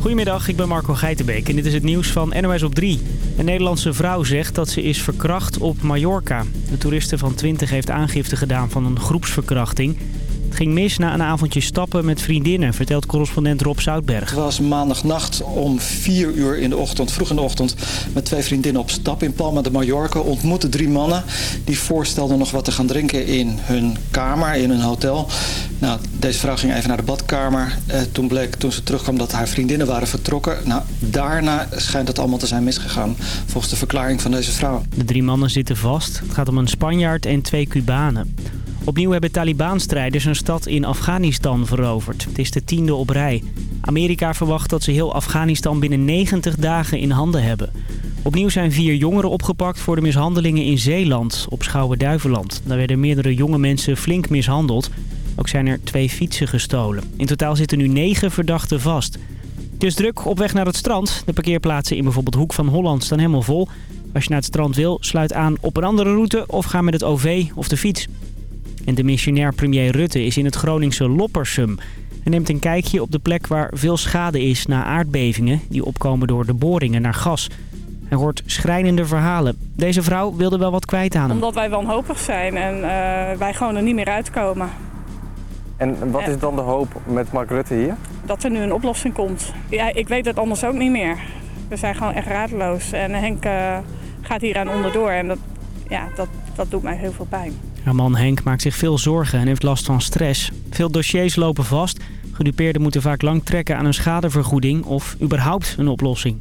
Goedemiddag, ik ben Marco Geitenbeek en dit is het nieuws van NOS op 3. Een Nederlandse vrouw zegt dat ze is verkracht op Mallorca. De toeriste van 20 heeft aangifte gedaan van een groepsverkrachting. Het ging mis na een avondje stappen met vriendinnen, vertelt correspondent Rob Zoutberg. Het was maandagnacht om 4 uur in de ochtend, vroeg in de ochtend... met twee vriendinnen op stap in Palma de Mallorca. Ontmoetten drie mannen die voorstelden nog wat te gaan drinken in hun kamer, in hun hotel. Nou, deze vrouw ging even naar de badkamer. Eh, toen bleek, toen ze terugkwam, dat haar vriendinnen waren vertrokken. Nou, daarna schijnt het allemaal te zijn misgegaan, volgens de verklaring van deze vrouw. De drie mannen zitten vast. Het gaat om een Spanjaard en twee Cubanen. Opnieuw hebben Taliban-strijders een stad in Afghanistan veroverd. Het is de tiende op rij. Amerika verwacht dat ze heel Afghanistan binnen 90 dagen in handen hebben. Opnieuw zijn vier jongeren opgepakt voor de mishandelingen in Zeeland, op Schouwen-Duiveland. Daar werden meerdere jonge mensen flink mishandeld. Ook zijn er twee fietsen gestolen. In totaal zitten nu negen verdachten vast. Het is druk op weg naar het strand. De parkeerplaatsen in bijvoorbeeld Hoek van Holland staan helemaal vol. Als je naar het strand wil, sluit aan op een andere route of ga met het OV of de fiets. En de missionair premier Rutte is in het Groningse Loppersum. Hij neemt een kijkje op de plek waar veel schade is na aardbevingen... die opkomen door de boringen naar gas. Hij hoort schrijnende verhalen. Deze vrouw wilde wel wat kwijt aan hem. Omdat wij wanhopig zijn en uh, wij gewoon er niet meer uitkomen. En wat is dan de hoop met Mark Rutte hier? Dat er nu een oplossing komt. Ja, ik weet het anders ook niet meer. We zijn gewoon echt radeloos. En Henk uh, gaat hier aan onderdoor. En dat, ja, dat, dat doet mij heel veel pijn. Haar man Henk maakt zich veel zorgen en heeft last van stress. Veel dossiers lopen vast. Gedupeerden moeten vaak lang trekken aan een schadevergoeding of überhaupt een oplossing.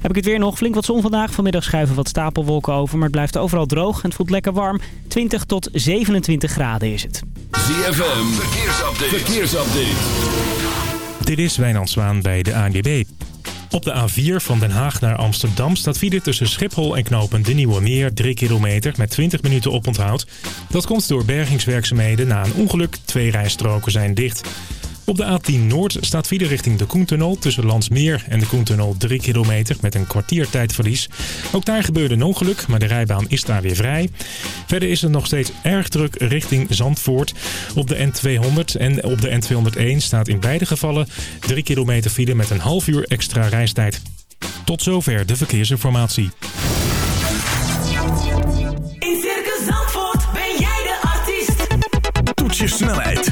Heb ik het weer nog. Flink wat zon vandaag. Vanmiddag schuiven wat stapelwolken over, maar het blijft overal droog. En het voelt lekker warm. 20 tot 27 graden is het. ZFM, verkeersupdate. verkeersupdate. Dit is Wijnand Zwaan bij de ANWB. Op de A4 van Den Haag naar Amsterdam staat file tussen Schiphol en Knopen de Nieuwe Meer 3 kilometer met 20 minuten oponthoud. Dat komt door bergingswerkzaamheden na een ongeluk. Twee rijstroken zijn dicht. Op de A10 Noord staat file richting de Koentunnel tussen Landsmeer en de Koentunnel 3 kilometer met een kwartier tijdverlies. Ook daar gebeurde een ongeluk, maar de rijbaan is daar weer vrij. Verder is het nog steeds erg druk richting Zandvoort. Op de N200 en op de N201 staat in beide gevallen 3 kilometer file met een half uur extra reistijd. Tot zover de verkeersinformatie. je snelheid,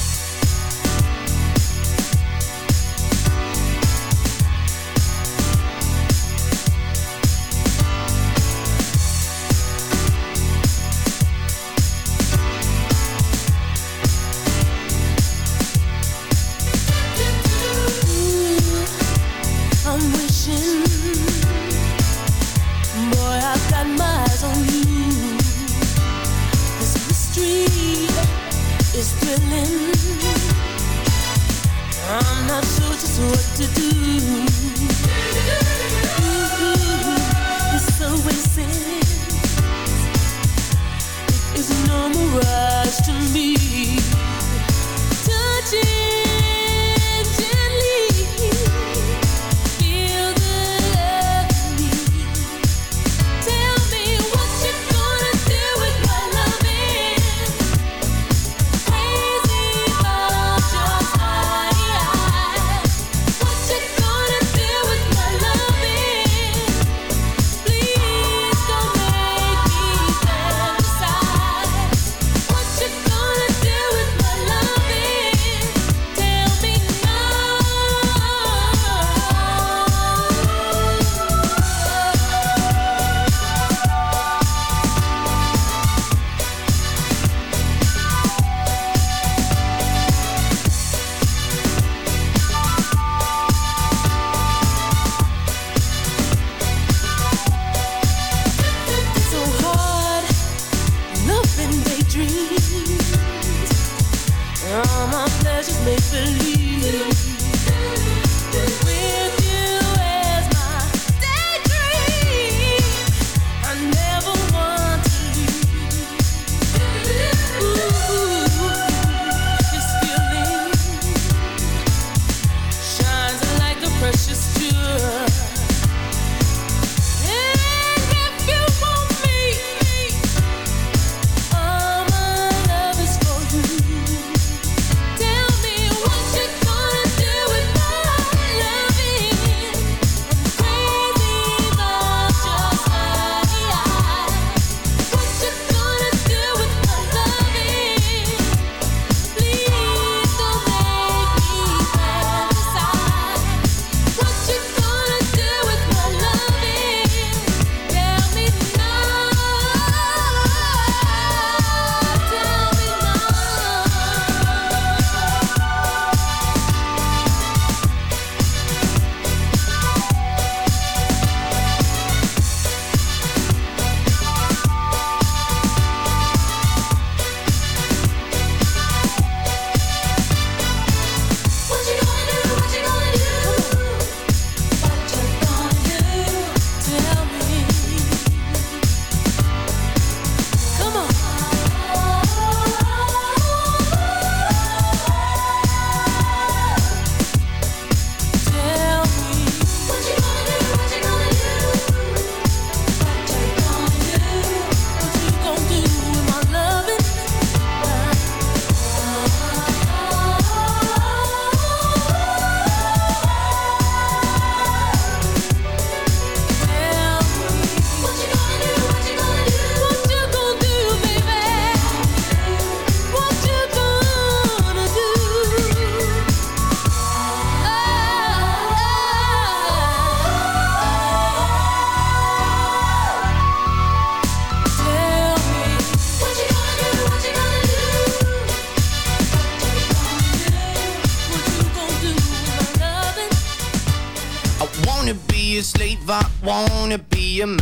just make believe.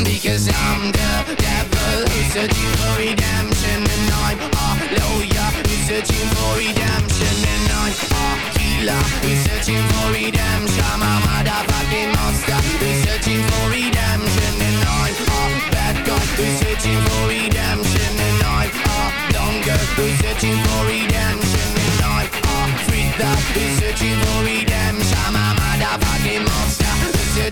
Because I'm the devil. Who's searching for redemption And I'm a lawyer. Who's searching for redemption And I'm a healer who's searching for redemption. I'm a motherfucking monster. Who's searching for redemption And I'm a bad guy. Who's searching for redemption And I'm a dumb girl who's searching for redemption And I'm a freak that who's searching for redemption. I'm a motherfucking monster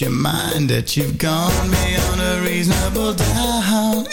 Your mind that you've gone beyond a reasonable doubt. Uh-huh,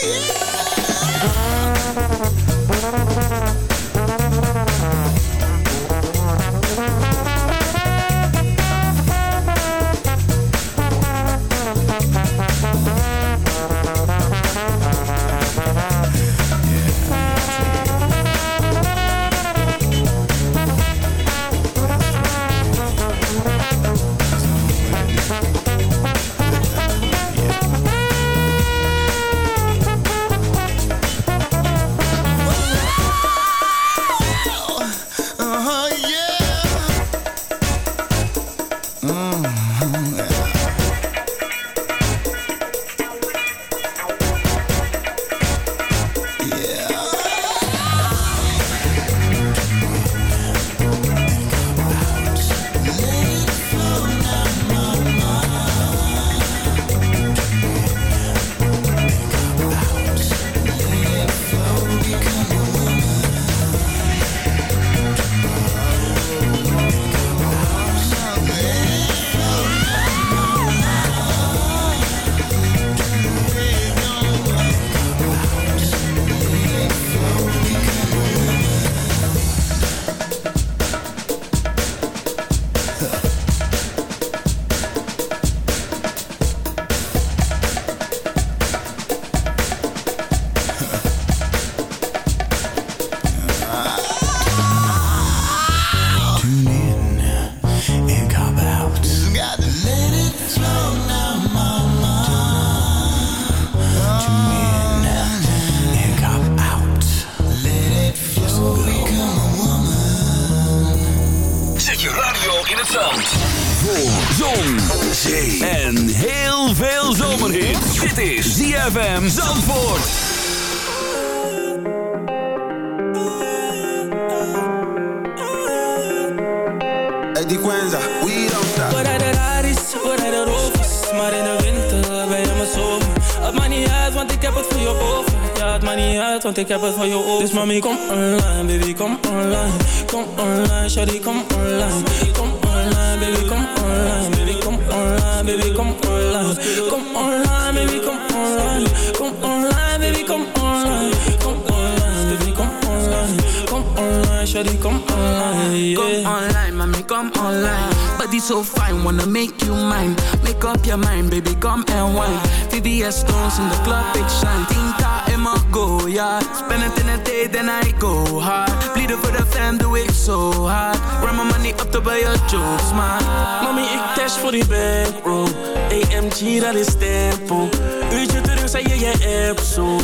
shawty, kom online, yeah Come online, mommy, come online. Body so fine, wanna make you mine. Make up your mind, baby, come and wine. VVS stones in the club, big shine. Tinta in my go, yeah. Spend it in a day, then I go hard. Bleeden voor de fam, doe ik zo hard. Run my money up to buy your jokes, man. Mami, ik cash voor die bankroll AMG, dat is tempo Uurtje terug, zei je je app zo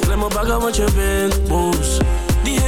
Klem me bagger, want je bent boos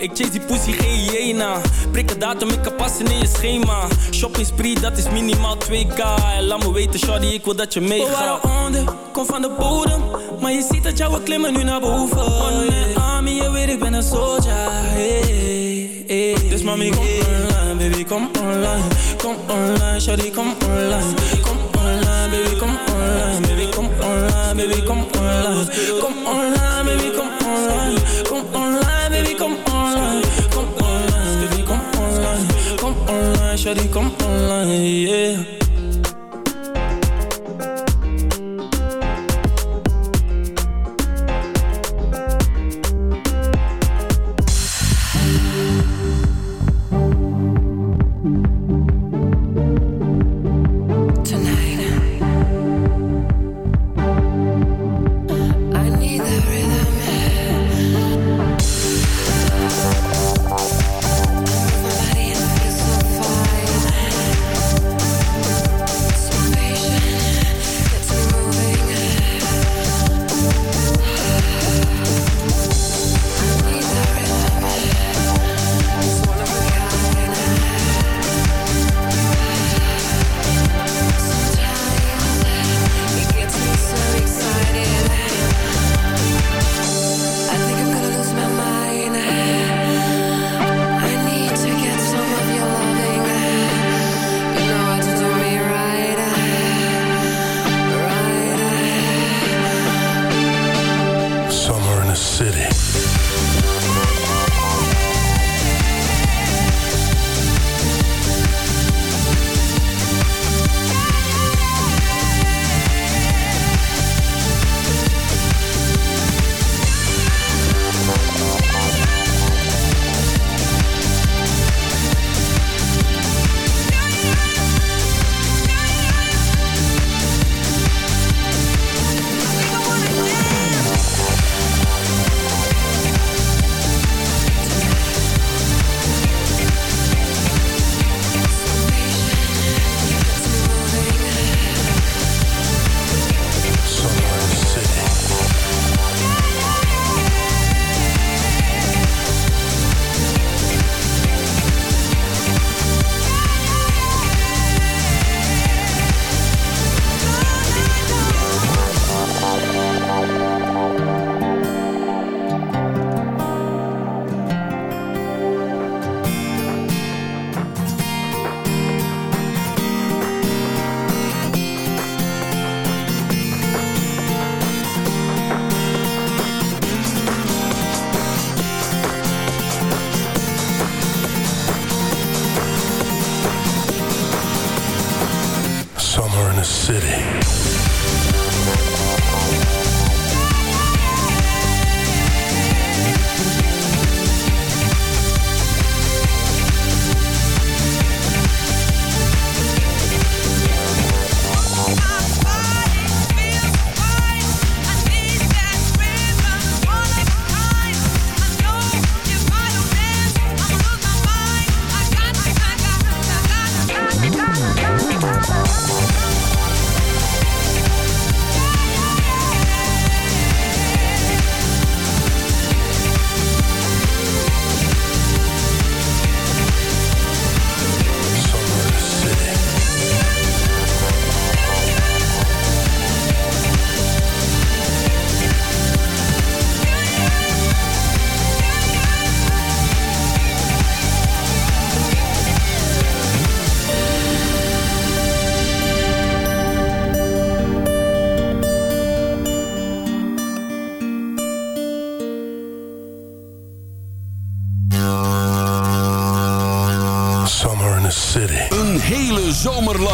Ik chase die pussy, geen hyena. Prik een datum, ik kan passen in je schema. Shopping spree, dat is minimaal 2k. En laat me weten, shawty, ik wil dat je We meegaat. waren onder, kom van de bodem Maar je ziet dat jouw klimmen nu naar boven man army, je weet ik ben een soldier hey, hey. Dus mami, kom online, baby, kom online Kom online, shawty, kom online Kom online, baby, kom online Baby, kom online, baby, kom online Kom online, baby, Kom online, shawty, kom online, yeah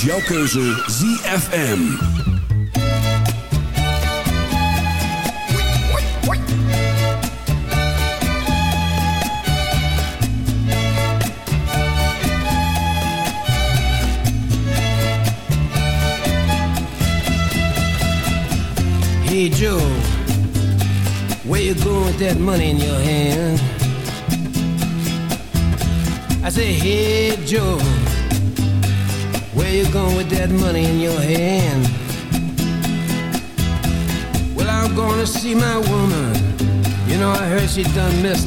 jouw keuze ZFM.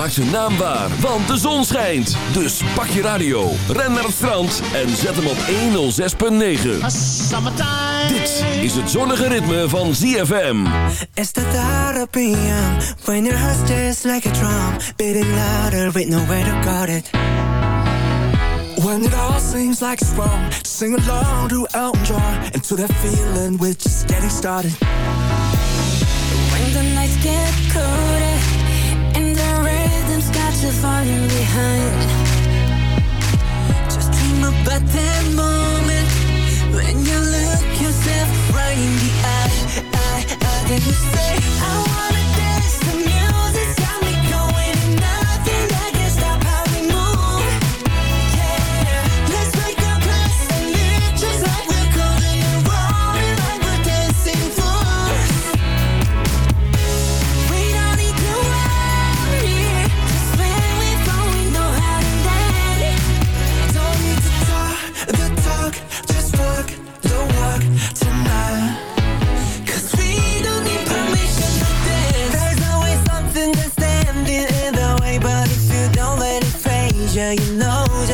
Maak zijn naam waar, want de zon schijnt. Dus pak je radio, ren naar het strand en zet hem op 106.9. Dit is het zonnige ritme van ZFM. It's the thought of PM, when your heart's just like a drum. Beating louder with nowhere to guard it. When it all seems like it's wrong, sing along to Elton John. And to that feeling, we're just getting started. When the nights get cold. you're falling behind. Just dream about that moment when you look yourself right in the eye. I, I, then you say, I wanna dance the music.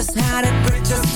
just had it, but just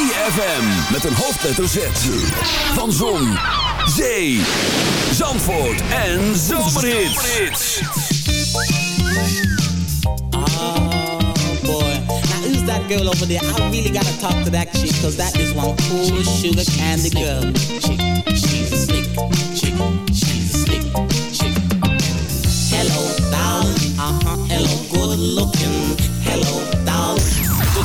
ZFM met een hoofdletter Z. Van Zon, Zee, Zandvoort en Zomerhits. boy. Now who's that girl over there? I really gotta talk to that chick, cause that is one cool sugar candy girl. Chick, she's a slick chick, she's a slick chick. Hello, darling. Uh-huh, hello, good looking. Hello,